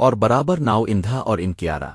اور برابر ناؤ اندھا اور انکیارا